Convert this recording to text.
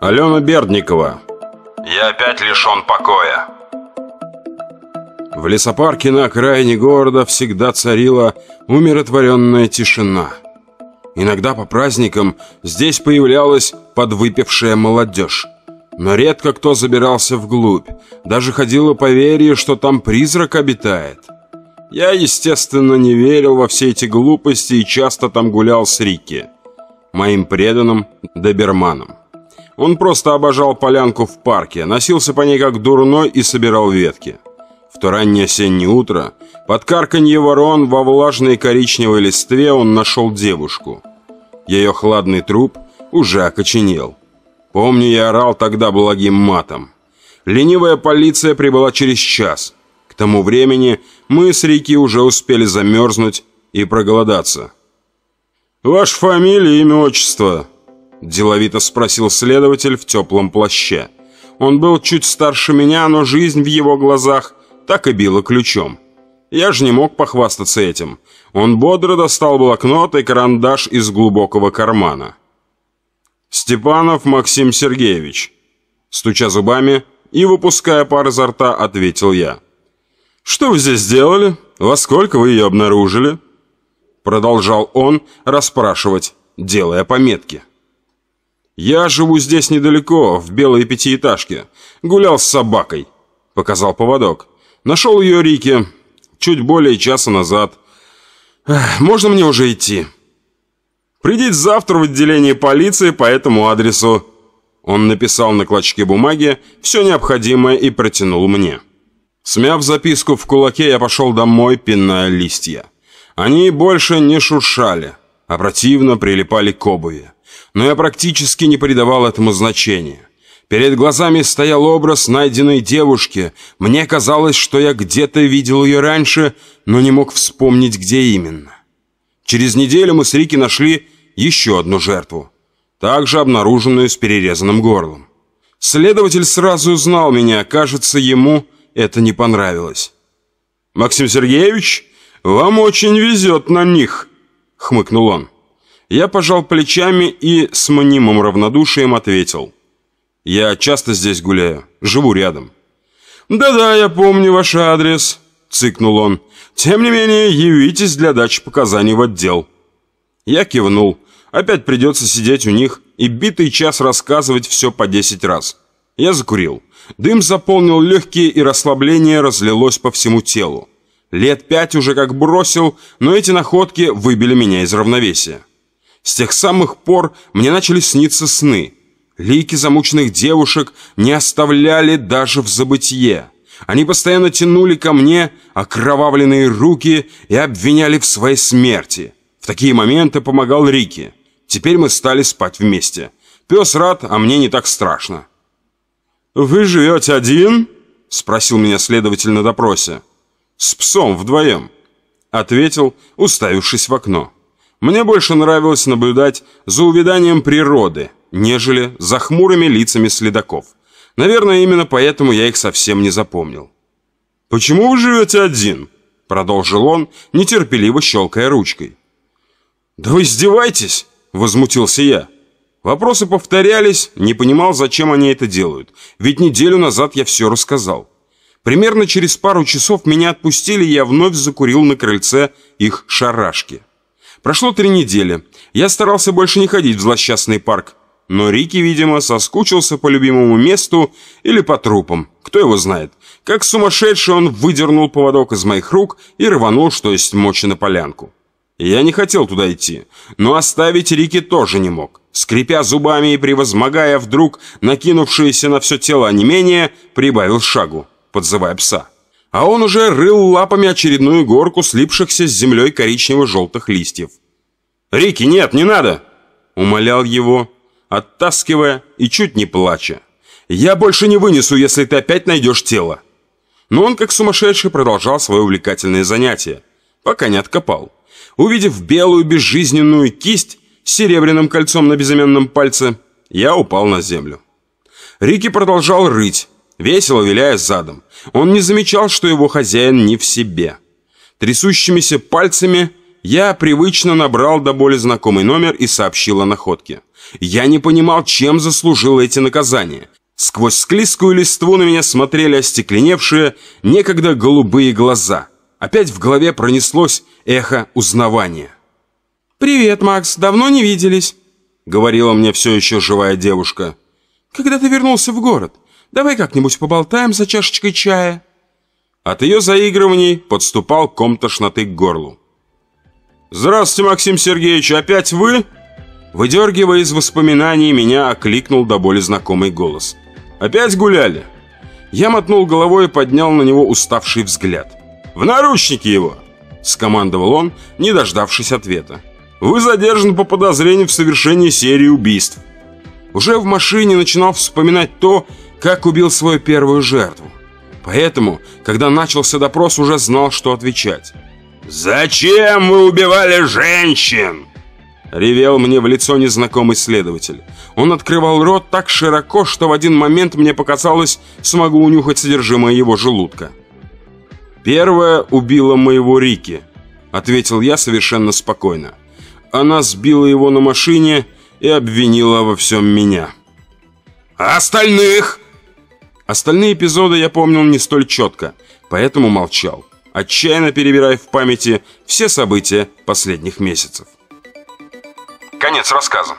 Алена Бердникова. Я опять лишен покоя. В лесопарке на окраине города всегда царила умиротворенная тишина. Иногда по праздникам здесь появлялась подвыпившая молодежь. Но редко кто забирался вглубь. Даже ходило поверье, что там призрак обитает. Я, естественно, не верил во все эти глупости и часто там гулял с Рикки, моим преданным доберманом. Он просто обожал полянку в парке, носился по ней как дурной и собирал ветки. В то раннее осеннее утро, под карканье ворон во влажной коричневой листве он нашел девушку. Ее хладный труп уже окоченел. Помню, я орал тогда благим матом. Ленивая полиция прибыла через час. К тому времени мы с Рики уже успели замерзнуть и проголодаться. «Ваша фамилия, имя, отчество?» Деловито спросил следователь в теплом плаще. Он был чуть старше меня, но жизнь в его глазах так и била ключом. Я же не мог похвастаться этим. Он бодро достал блокнот и карандаш из глубокого кармана. «Степанов Максим Сергеевич», стуча зубами и выпуская пар изо рта, ответил я. «Что вы здесь делали? Во сколько вы ее обнаружили?» Продолжал он расспрашивать, делая пометки. «Я живу здесь недалеко, в белой пятиэтажке. Гулял с собакой», — показал поводок. «Нашел ее Рике чуть более часа назад. Можно мне уже идти?» «Придите завтра в отделение полиции по этому адресу». Он написал на клочке бумаги все необходимое и протянул мне. Смяв записку в кулаке, я пошел домой, пиная листья. Они больше не шуршали, а противно прилипали к обуви но я практически не придавал этому значения. Перед глазами стоял образ найденной девушки. Мне казалось, что я где-то видел ее раньше, но не мог вспомнить, где именно. Через неделю мы с Рики нашли еще одну жертву, также обнаруженную с перерезанным горлом. Следователь сразу узнал меня, кажется, ему это не понравилось. «Максим Сергеевич, вам очень везет на них», — хмыкнул он. Я пожал плечами и с манимым равнодушием ответил. «Я часто здесь гуляю, живу рядом». «Да-да, я помню ваш адрес», — цыкнул он. «Тем не менее, явитесь для дачи показаний в отдел». Я кивнул. Опять придется сидеть у них и битый час рассказывать все по десять раз. Я закурил. Дым заполнил легкие, и расслабление разлилось по всему телу. Лет пять уже как бросил, но эти находки выбили меня из равновесия. С тех самых пор мне начали сниться сны. Лики замученных девушек не оставляли даже в забытье. Они постоянно тянули ко мне окровавленные руки и обвиняли в своей смерти. В такие моменты помогал Рики. Теперь мы стали спать вместе. Пес рад, а мне не так страшно. «Вы живете один?» — спросил меня следователь на допросе. «С псом вдвоем», — ответил, уставившись в окно. Мне больше нравилось наблюдать за увяданием природы, нежели за хмурыми лицами следаков. Наверное, именно поэтому я их совсем не запомнил. «Почему вы живете один?» Продолжил он, нетерпеливо щелкая ручкой. «Да вы издеваетесь?» Возмутился я. Вопросы повторялись, не понимал, зачем они это делают. Ведь неделю назад я все рассказал. Примерно через пару часов меня отпустили, и я вновь закурил на крыльце их шарашки. Прошло три недели. Я старался больше не ходить в злосчастный парк. Но Рики, видимо, соскучился по любимому месту или по трупам. Кто его знает. Как сумасшедший он выдернул поводок из моих рук и рванул, что есть мочи на полянку. Я не хотел туда идти, но оставить Рики тоже не мог. Скрипя зубами и превозмогая вдруг накинувшееся на все тело онемение, прибавил шагу, подзывая пса а он уже рыл лапами очередную горку слипшихся с землей коричнево-желтых листьев. «Рики, нет, не надо!» — умолял его, оттаскивая и чуть не плача. «Я больше не вынесу, если ты опять найдешь тело!» Но он, как сумасшедший, продолжал свое увлекательное занятие, пока не откопал. Увидев белую безжизненную кисть с серебряным кольцом на безымянном пальце, я упал на землю. Рики продолжал рыть, весело виляя задом. Он не замечал, что его хозяин не в себе. Трясущимися пальцами Я привычно набрал до боли знакомый номер и сообщил о находке. Я не понимал, чем заслужил эти наказания. Сквозь склизкую листву на меня смотрели остекленевшие, некогда голубые глаза. Опять в голове пронеслось эхо узнавания. «Привет, Макс, давно не виделись», — говорила мне все еще живая девушка. «Когда ты вернулся в город? Давай как-нибудь поболтаем за чашечкой чая». От ее заигрываний подступал ком тошноты к горлу. «Здравствуйте, Максим Сергеевич, опять вы?» Выдергивая из воспоминаний, меня окликнул до боли знакомый голос. «Опять гуляли?» Я мотнул головой и поднял на него уставший взгляд. «В наручники его!» – скомандовал он, не дождавшись ответа. «Вы задержаны по подозрению в совершении серии убийств». Уже в машине начинал вспоминать то, как убил свою первую жертву. Поэтому, когда начался допрос, уже знал, что отвечать. «Зачем вы убивали женщин?» Ревел мне в лицо незнакомый следователь. Он открывал рот так широко, что в один момент мне показалось, смогу унюхать содержимое его желудка. «Первая убила моего Рики», — ответил я совершенно спокойно. Она сбила его на машине и обвинила во всем меня. «А остальных?» Остальные эпизоды я помнил не столь четко, поэтому молчал, отчаянно перебирая в памяти все события последних месяцев. Конец рассказа.